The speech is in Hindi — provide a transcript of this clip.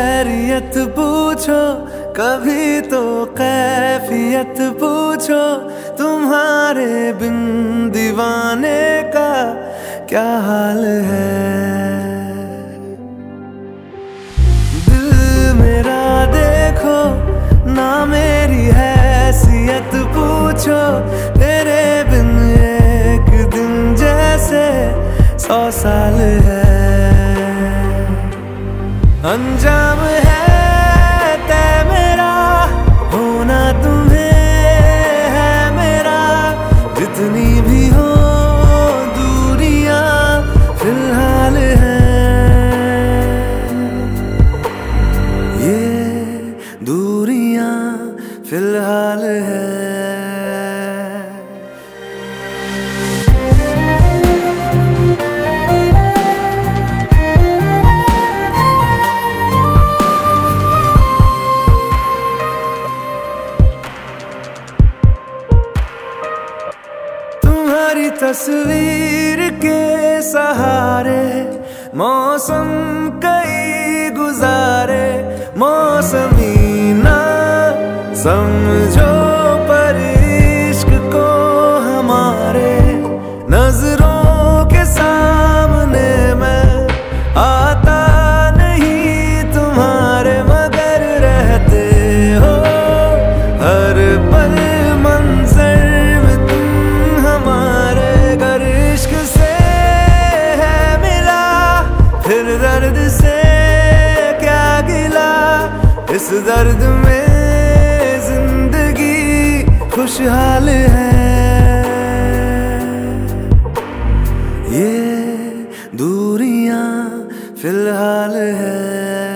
खैरियत पूछो कभी तो कैफियत पूछो तुम्हारे बिन दीवाने का क्या हाल है? अंजाम तुम्हारी तस्वीर के सहारे मौसम कई गुजारे मौसमी ना समझो। दर्द से क्या गिला? इस दर्द में ज़िंदगी खुशहाल है। ये दूरियाँ फ़िलहाल है।